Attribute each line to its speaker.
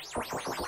Speaker 1: ¡Gracias!